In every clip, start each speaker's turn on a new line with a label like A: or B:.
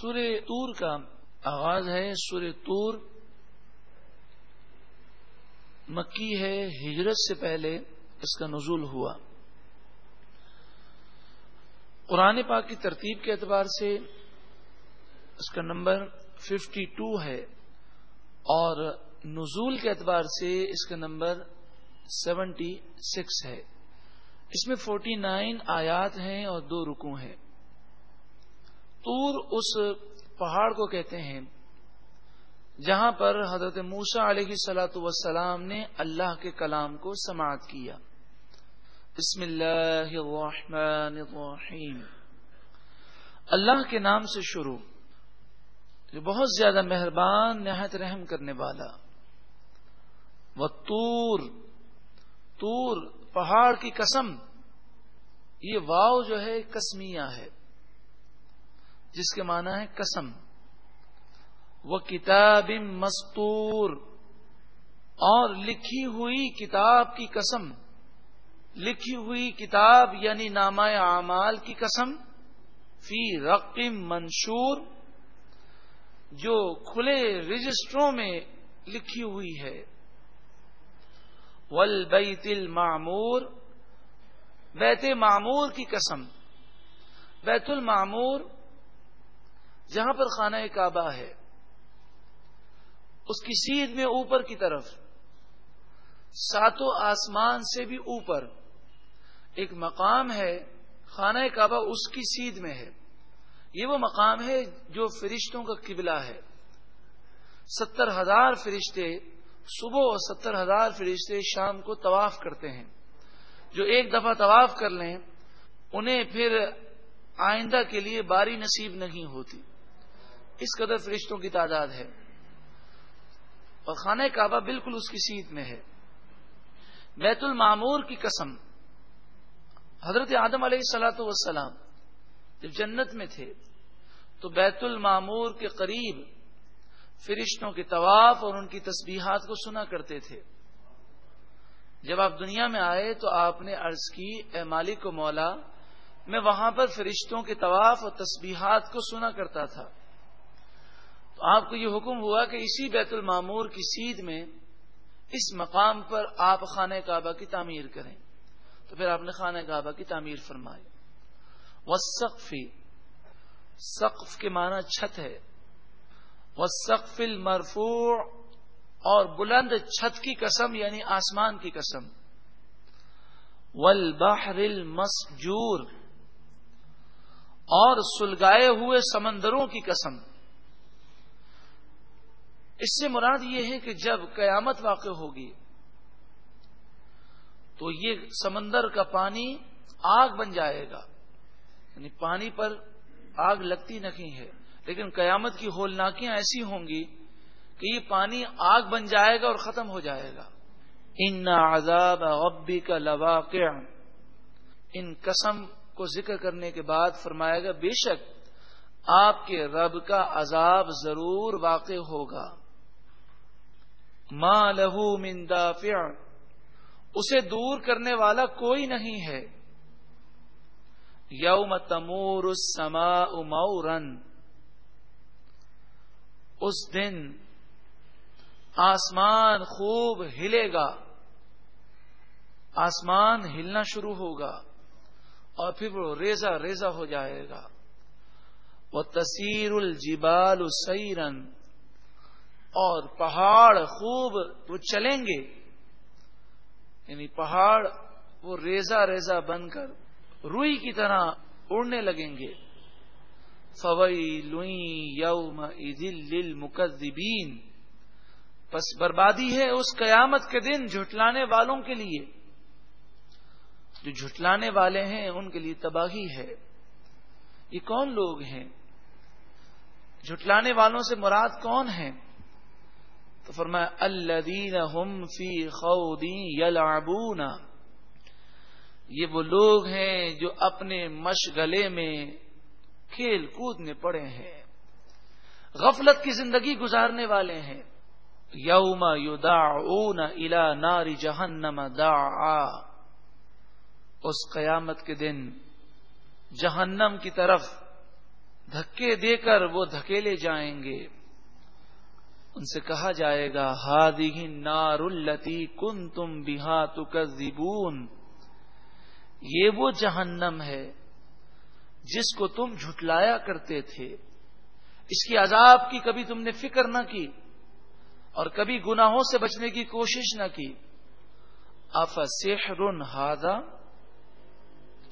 A: سور تور کا آغاز ہے۔ سور تور مکی ہے، ہجرت سے پہلے اس کا نزول ہوا۔ قرآن پاک کی ترتیب کے اعتبار سے اس کا نمبر ففٹی ٹو ہے اور نزول کے اعتبار سے اس کا نمبر سیونٹی سکس ہے۔ اس میں فورٹی نائن آیات ہیں اور دو رکو ہیں۔ تور اس پہاڑ کو کہتے ہیں، جہاں پر حضرت موسا علیہ سلاۃ وسلام نے اللہ کے کلام کو سماعت کیا۔ بسم اللہ الرحمن الرحیم۔ اللہ کے نام سے شروع، جو بہت زیادہ مہربان، نہایت رحم کرنے والا۔ وہ تور تور، پہاڑ کی قسم، یہ واؤ جو ہے کسمیا ہے۔ جس کے معنی ہے قسم۔ وہ کتاب مستور، اور لکھی ہوئی کتاب کی قسم۔ لکھی ہوئی کتاب یعنی نامہ اعمال کی قسم۔ فی رقم منشور، جو کھلے رجسٹروں میں لکھی ہوئی ہے۔ ول بیت المعمور، بیت معمور کی قسم۔ بیت المعمور جہاں پر خانہ کعبہ ہے، اس کی سیدھ میں اوپر کی طرف، ساتوں آسمان سے بھی اوپر ایک مقام ہے، خانہ کعبہ اس کی سیدھ میں ہے۔ یہ وہ مقام ہے جو فرشتوں کا قبلہ ہے۔ ستر ہزار فرشتے صبح اور ستر ہزار فرشتے شام کو طواف کرتے ہیں۔ جو ایک دفعہ طواف کر لیں، انہیں پھر آئندہ کے لیے باری نصیب نہیں ہوتی۔ اس قدر فرشتوں کی تعداد ہے۔ اور خانہ کعبہ بالکل اس کی سیت میں ہے۔ بیت المامور کی قسم۔ حضرت آدم علیہ سلاۃ وسلام جب جنت میں تھے، تو بیت المامور کے قریب فرشتوں کے طواف اور ان کی تسبیحات کو سنا کرتے تھے۔ جب آپ دنیا میں آئے تو آپ نے عرض کی، اے مالک و مولا، میں وہاں پر فرشتوں کے طواف اور تسبیحات کو سنا کرتا تھا۔ آپ کو یہ حکم ہوا کہ اسی بیت المامور کی سیدھ میں اس مقام پر آپ خانہ کعبہ کی تعمیر کریں۔ تو پھر آپ نے خانہ کعبہ کی تعمیر فرمائی۔ وہ سقف کے معنی چھت ہے۔ وہ سقف المرفوع، اور بلند چھت کی قسم یعنی آسمان کی قسم۔ والبحر المسجور، اور سلگائے ہوئے سمندروں کی قسم۔ اس سے مراد یہ ہے کہ جب قیامت واقع ہوگی تو یہ سمندر کا پانی آگ بن جائے گا۔ یعنی پانی پر آگ لگتی نہیں ہے۔ لیکن قیامت کی ہولناکیاں ایسی ہوں گی کہ یہ پانی آگ بن جائے گا اور ختم ہو جائے گا۔ ان عذاب غبی کا لواقع۔ ان قسم کو ذکر کرنے کے بعد فرمائے گا بے شک آپ کے رب کا عذاب ضرور واقع ہوگا۔ ماں لہو دافع اسے دور کرنے والا کوئی نہیں ہے۔ یوم تمور السماء مورن اس دن آسمان خوب ہلے گا۔ آسمان ہلنا شروع ہوگا اور پھر وہ ریزا ریزا ہو جائے گا۔ وہ تصیر الجبال سیرن اور پہاڑ خوب وہ چلیں گے۔ یعنی پہاڑ وہ ریزا ریزا بن کر روئی کی طرح اڑنے لگیں گے۔ فوئی لوئی یوم عید مقدبین بس بربادی ہے اس قیامت کے دن جھٹلانے والوں کے لیے۔ جو جھٹلانے والے ہیں ان کے لیے تباہی ہے۔ یہ کون لوگ ہیں؟ جھٹلانے والوں سے مراد کون ہیں؟ تو فرمایا الدین ہم فی خودی یلعبون یہ وہ لوگ ہیں جو اپنے مشغلے میں کھیل کود میں پڑے ہیں، غفلت کی زندگی گزارنے والے ہیں۔ یوم یدعون الى نار جہنم دعا اس قیامت کے دن جہنم کی طرف دھکے دے کر وہ دھکیلے جائیں گے۔ ان سے کہا جائے گا ہادی نار التی کن تم بہا تکذبون۔ یہ وہ جہنم ہے جس کو تم جھٹلایا کرتے تھے۔ اس کی عذاب کی کبھی تم نے فکر نہ کی اور کبھی گناہوں سے بچنے کی کوشش نہ کی۔ اف سحر ہادا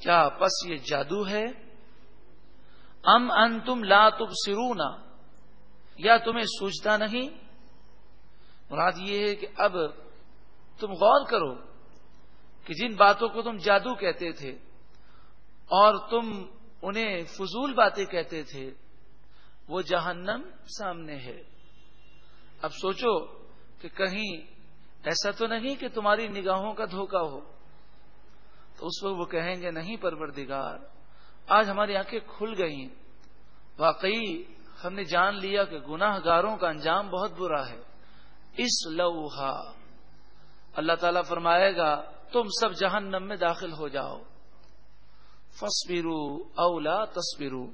A: کیا پس یہ جادو ہے؟ ام ان تم لا تم سرونا یا تمہیں سوچتا نہیں؟ مراد یہ ہے کہ اب تم غور کرو کہ جن باتوں کو تم جادو کہتے تھے اور تم انہیں فضول باتیں کہتے تھے، وہ جہنم سامنے ہے۔ اب سوچو کہ کہیں ایسا تو نہیں کہ تمہاری نگاہوں کا دھوکہ ہو۔ تو اس وقت وہ کہیں گے، نہیں پروردگار، آج ہماری آنکھیں کھل گئی واقعی ہم نے جان لیا کہ گناہ گاروں کا انجام بہت برا ہے۔ اس لوہا اللہ تعالی فرمائے گا، تم سب جہنم میں داخل ہو جاؤ۔ فصبرو اولا تصویرو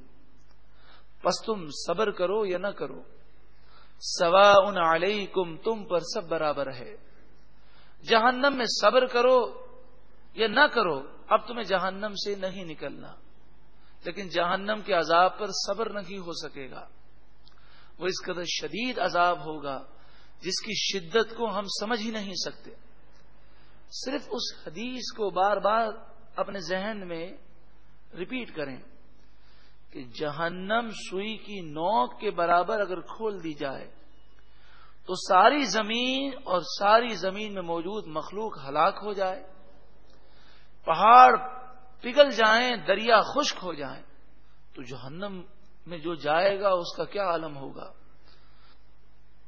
A: پس تم صبر کرو یا نہ کرو۔ سوا ان علیکم، تم پر سب برابر ہے۔ جہنم میں صبر کرو یا نہ کرو، اب تمہیں جہنم سے نہیں نکلنا۔ لیکن جہنم کے عذاب پر صبر نہیں ہو سکے گا۔ وہ اس قدر شدید عذاب ہوگا جس کی شدت کو ہم سمجھ ہی نہیں سکتے۔ صرف اس حدیث کو بار بار اپنے ذہن میں ریپیٹ کریں کہ جہنم سوئی کی نوک کے برابر اگر کھول دی جائے تو ساری زمین اور ساری زمین میں موجود مخلوق ہلاک ہو جائے، پہاڑ پگھل جائیں، دریا خشک ہو جائیں، تو جہنم میں جو جائے گا اس کا کیا عالم ہوگا؟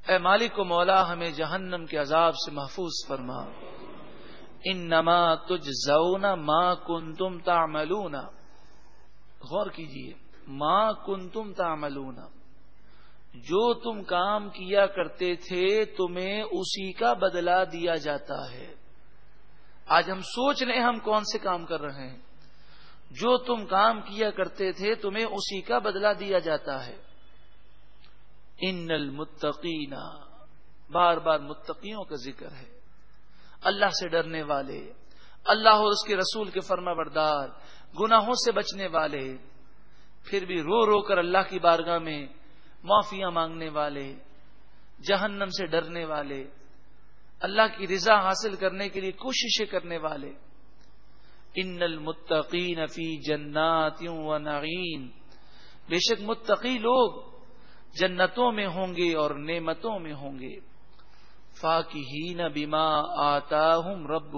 A: اے مالک و مولا، ہمیں جہنم کے عذاب سے محفوظ فرما۔ ان نما تج زونا ماں کن تم تاملونا غور کیجیے ماں کن تم تاملونا جو تم کام کیا کرتے تھے، تمہیں اسی کا بدلہ دیا جاتا ہے۔ آج ہم سوچ رہے ہیں ہم کون سے کام کر رہے ہیں۔ جو تم کام کیا کرتے تھے تمہیں اسی کا بدلہ دیا جاتا ہے۔ ان المتقین بار بار متقیوں کا ذکر ہے۔ اللہ سے ڈرنے والے، اللہ اور اس کے رسول کے فرما بردار، گناہوں سے بچنے والے، پھر بھی رو رو کر اللہ کی بارگاہ میں معافیاں مانگنے والے، جہنم سے ڈرنے والے، اللہ کی رضا حاصل کرنے کے لیے کوششیں کرنے والے۔ ان المتقین فی جنات و نعیم بے شک متقی لوگ جنتوں میں ہوں گے اور نعمتوں میں ہوں گے۔ فاقین بیما آتا ہوں رب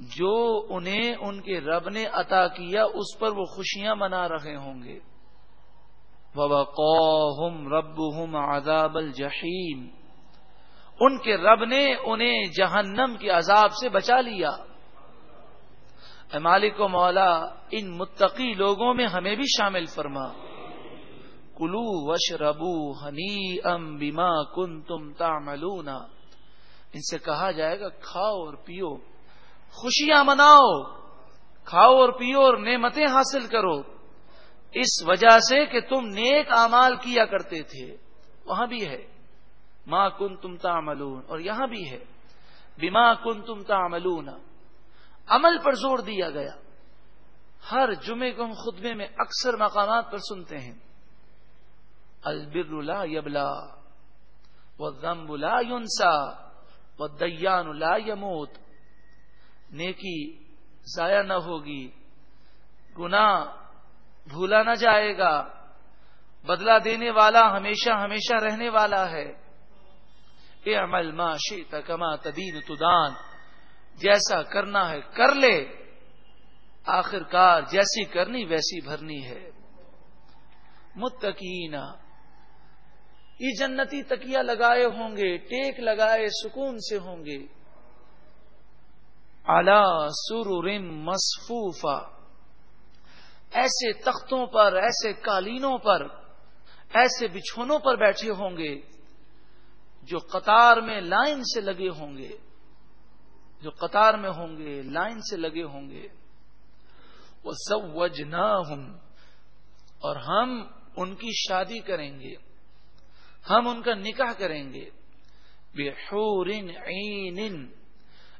A: جو انہیں ان کے رب نے عطا کیا، اس پر وہ خوشیاں منا رہے ہوں گے۔ وَوَقَاهُمْ رَبُّهُمْ عَذَابَ الْجَحِيمِ۔ ان کے رب نے انہیں جہنم کے عذاب سے بچا لیا۔ مالک و مولا، ان متقی لوگوں میں ہمیں بھی شامل فرما۔ کلو وش ربو ہنی ام بیما کن تم تاملون ان سے کہا جائے گا، کھاؤ اور پیو، خوشیاں مناؤ، کھاؤ اور پیو اور نعمتیں حاصل کرو۔ اس وجہ سے کہ تم نیک امال کیا کرتے تھے۔ وہاں بھی ہے۔ ماں کن تم تعملون، اور یہاں بھی ہے۔ بیما کن تم تعملون۔ عمل پر زور دیا گیا۔ ہر جمعے کو ہم خطبے میں اکثر مقامات پر سنتے ہیں۔ البر لا یبلا و ضمب لا یونسا و دیان لا یموت۔ نیکی ضائع نہ ہوگی، گناہ بھولا نہ جائے گا۔ بدلہ دینے والا ہمیشہ ہمیشہ رہنے والا ہے۔ اے عمل ما شیت کما تدین تدان۔ جیسا کرنا ہے کر لے۔ آخر کار جیسی کرنی ویسی بھرنی ہے۔ متقینا یہ جنتی تکیا لگائے ہوں گے، ٹیک لگائے سکون سے ہوں گے۔ اعلی سر مصفوفا ایسے تختوں پر، ایسے قالینوں پر، ایسے بچھونوں پر بیٹھے ہوں گے جو قطار میں لائن سے لگے ہوں گے۔ جو قطار میں ہوں گے، لائن سے لگے ہوں گے۔ وہ سب اور ہم ان کی شادی کریں گے۔ ہم ان کا نکاح کریں گے۔ بحور عین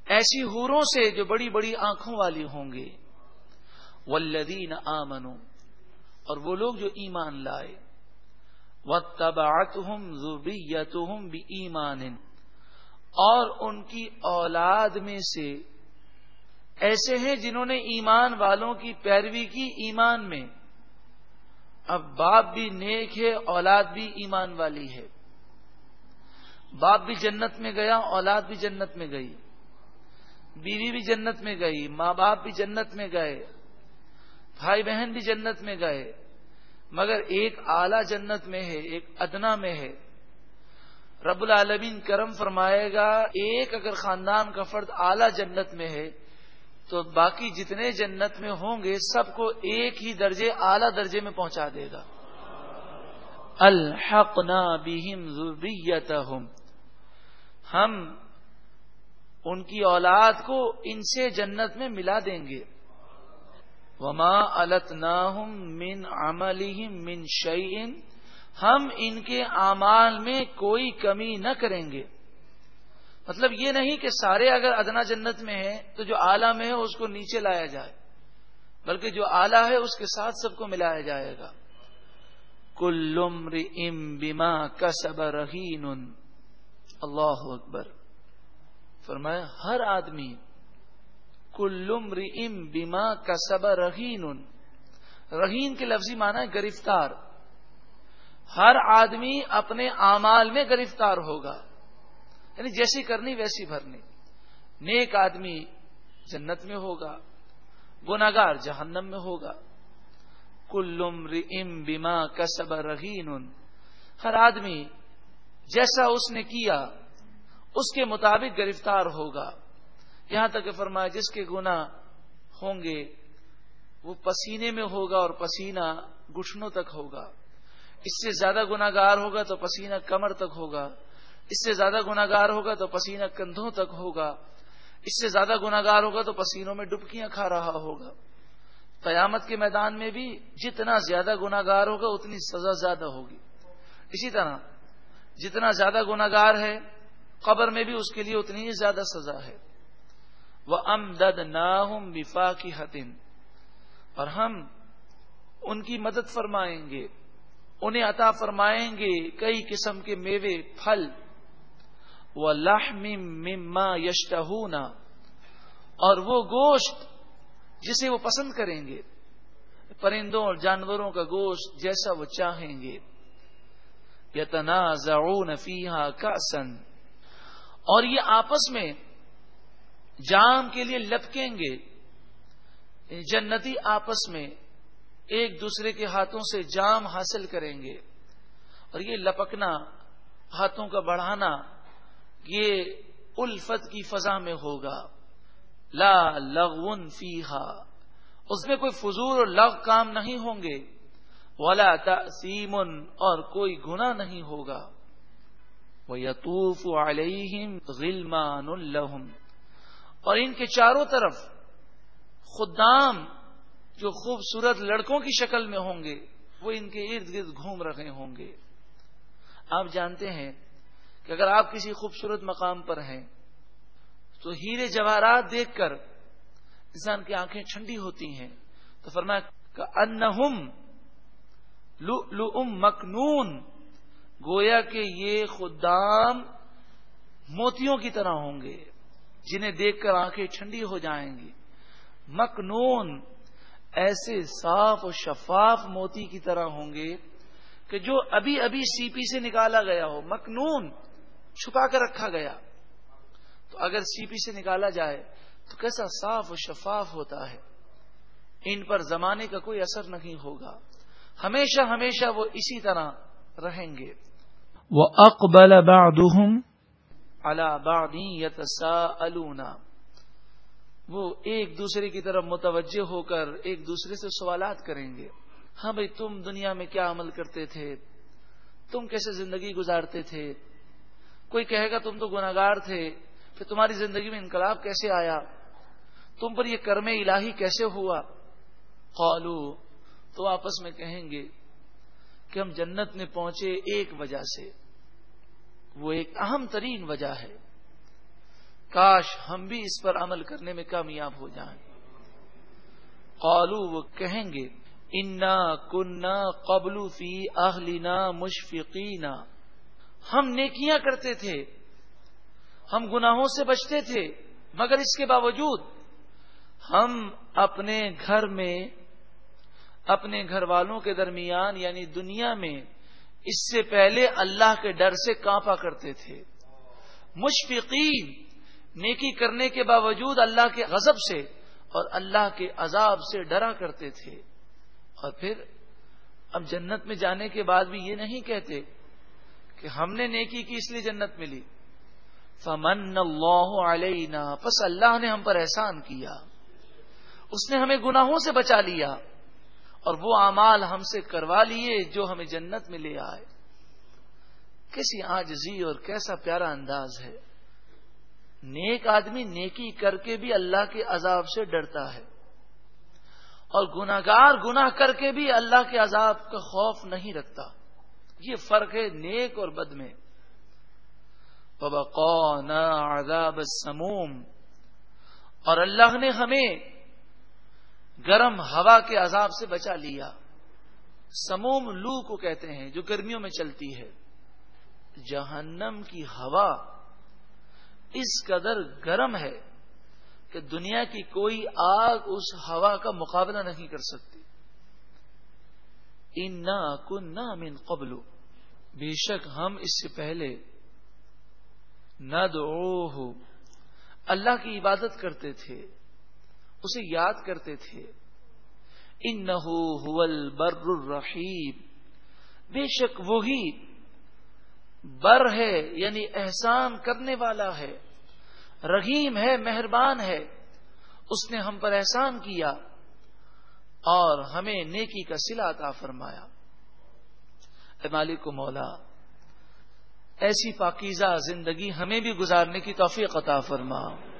A: ایسی حوروں سے جو بڑی بڑی آنکھوں والی ہوں گے۔ والذین آمنوا، اور وہ لوگ جو ایمان لائے۔ وَاتَّبَعَتْهُمْ ذُرِّيَّتُهُمْ بِإِيمَانٍ۔ اور ان کی اولاد میں سے ایسے ہیں جنہوں نے ایمان والوں کی پیروی کی ایمان میں۔ اب باپ بھی نیک ہے، اولاد بھی ایمان والی ہے۔ باپ بھی جنت میں گیا، اولاد بھی جنت میں گئی۔ بیوی بھی جنت میں گئی، ماں باپ بھی جنت میں گئے۔ بھائی بہن بھی جنت میں گئے۔ مگر ایک اعلی جنت میں ہے، ایک ادنا میں ہے۔ رب العالمین کرم فرمائے گا، ایک اگر خاندان کا فرد اعلی جنت میں ہے، تو باقی جتنے جنت میں ہوں گے، سب کو ایک ہی درجے، اعلی درجے میں پہنچا دے گا۔ الحق ہم ان کی اولاد کو ان سے جنت میں ملا دیں گے۔ وما الت من عمل من شعین ہم ان کے اعمال میں کوئی کمی نہ کریں گے۔ مطلب یہ نہیں کہ سارے اگر ادنا جنت میں ہیں تو جو آلہ میں ہے اس کو نیچے لایا جائے، بلکہ جو آلہ ہے اس کے ساتھ سب کو ملایا جائے گا۔ کلر ام بیما کسب رہین۔ اللہ اکبر۔ فرمایا، ہر آدمی کلر ام بیما کسب رہین۔ رہین کے لفظی معنی ہے گرفتار۔ ہر آدمی اپنے اعمال میں گرفتار ہوگا۔ یعنی جیسی کرنی ویسی بھرنی۔ نیک آدمی جنت میں ہوگا گناگار جہنم میں ہوگا۔ کلم رم بیما کسب رہین ہر آدمی جیسا اس نے کیا، اس کے مطابق گرفتار ہوگا۔ یہاں تک کہ فرمایا، جس کے گنا ہوں گے، وہ پسینے میں ہوگا اور پسینہ گٹھنوں تک ہوگا۔ اس سے زیادہ گناگار ہوگا تو پسینہ کمر تک ہوگا۔ اس سے زیادہ گناگار ہوگا تو پسینہ کندھوں تک ہوگا۔ اس سے زیادہ گناگار ہوگا تو پسینوں میں ڈبکیاں کھا رہا ہوگا۔ قیامت کے میدان میں بھی جتنا زیادہ گناگار ہوگا اتنی سزا زیادہ ہوگی۔ اسی طرح جتنا زیادہ گناگار ہے، قبر میں بھی اس کے لیے اتنی ہی زیادہ سزا ہے۔ وہ ام دد بفا کی اور ہم ان کی مدد فرمائیں گے۔ انہیں عطا فرمائیں گے کئی قسم کے میوے، پھل۔ وہ مما یشتہونا اور وہ گوشت جسے وہ پسند کریں گے۔ پرندوں اور جانوروں کا گوشت جیسا وہ چاہیں گے۔ یتنا ضعون فیحا کا سن اور یہ آپس میں جام کے لیے لپکیں گے۔ جنتی آپس میں ایک دوسرے کے ہاتھوں سے جام حاصل کریں گے اور یہ لپکنا، ہاتھوں کا بڑھانا، یہ الفت کی فضا میں ہوگا۔ لا لغون فیحا اس میں کوئی فضول اور لغ کام نہیں ہوں گے۔ ولا تسیمن اور کوئی گنا نہیں ہوگا۔ وہ یتوف علیہم غلمان الحم اور ان کے چاروں طرف خدام جو خوبصورت لڑکوں کی شکل میں ہوں گے، وہ ان کے ارد گرد گھوم رہے ہوں گے۔ آپ جانتے ہیں کہ اگر آپ کسی خوبصورت مقام پر ہیں، تو ہیرے جواہرات دیکھ کر انسان کی آنکھیں ٹھنڈی ہوتی ہیں۔ تو فرمایا انہم لم مکنون، گویا کہ یہ خدام موتیوں کی طرح ہوں گے، جنہیں دیکھ کر آنکھیں ٹھنڈی ہو جائیں گی۔ مکنون ایسے صاف و شفاف موتی کی طرح ہوں گے کہ جو ابھی ابھی سی پی سے نکالا گیا ہو مکنون چھپا کر رکھا گیا۔ تو اگر سی پی سے نکالا جائے تو کیسا صاف و شفاف ہوتا ہے۔ ان پر زمانے کا کوئی اثر نہیں ہوگا۔ ہمیشہ ہمیشہ وہ اسی طرح رہیں گے۔ وہ اکبل وہ ایک دوسرے کی طرف متوجہ ہو کر ایک دوسرے سے سوالات کریں گے۔ ہاں بھائی، تم دنیا میں کیا عمل کرتے تھے؟ تم کیسے زندگی گزارتے تھے؟ کوئی کہے گا تم تو گناگار تھے، پھر تمہاری زندگی میں انقلاب کیسے آیا؟ تم پر یہ کرم الہی کیسے ہوا؟ قالو، تو آپس میں کہیں گے کہ ہم جنت میں پہنچے ایک وجہ سے۔ وہ ایک اہم ترین وجہ ہے۔ کاش ہم بھی اس پر عمل کرنے میں کامیاب ہو جائیں۔ قالو وہ کہیں گے، انا کنہ قبل فی اہلینا مشفقینا ہم نیکیاں کرتے تھے، ہم گناہوں سے بچتے تھے، مگر اس کے باوجود ہم اپنے گھر میں، اپنے گھر والوں کے درمیان یعنی دنیا میں، اس سے پہلے اللہ کے ڈر سے کانپا کرتے تھے۔ مشفقین نیکی کرنے کے باوجود اللہ کے غضب سے اور اللہ کے عذاب سے ڈرا کرتے تھے۔ اور پھر اب جنت میں جانے کے بعد بھی یہ نہیں کہتے کہ ہم نے نیکی کی اس لیے جنت ملی۔ فمن اللہ علینا پس اللہ نے ہم پر احسان کیا۔ اس نے ہمیں گناہوں سے بچا لیا اور وہ اعمال ہم سے کروا لیے جو ہمیں جنت میں لے آئے۔ کیسی آجزی اور کیسا پیارا انداز ہے۔ نیک آدمی نیکی کر کے بھی اللہ کے عذاب سے ڈرتا ہے اور گناگار گناہ کر کے بھی اللہ کے عذاب کا خوف نہیں رکھتا یہ فرق ہے نیک اور بد میں عذاب سموم اور اللہ نے ہمیں گرم ہوا کے عذاب سے بچا لیا سموم لو کو کہتے ہیں جو گرمیوں میں چلتی ہے جہنم کی ہوا اس قدر گرم ہے کہ دنیا کی کوئی آگ اس ہوا کا مقابلہ نہیں کر سکتی۔ ان نہ من قبل۔ بے شک ہم اس سے پہلے نہ دو اللہ کی عبادت کرتے تھے، اسے یاد کرتے تھے۔ ان نہ بر الرحیم بے شک وہی بر ہے یعنی احسان کرنے والا ہے۔ رحیم ہے، مہربان ہے۔ اس نے ہم پر احسان کیا اور ہمیں نیکی کا سلا عطا فرمایا۔ اے مالک کو مولا، ایسی پاکیزہ زندگی ہمیں بھی گزارنے کی توفیق عطا فرما۔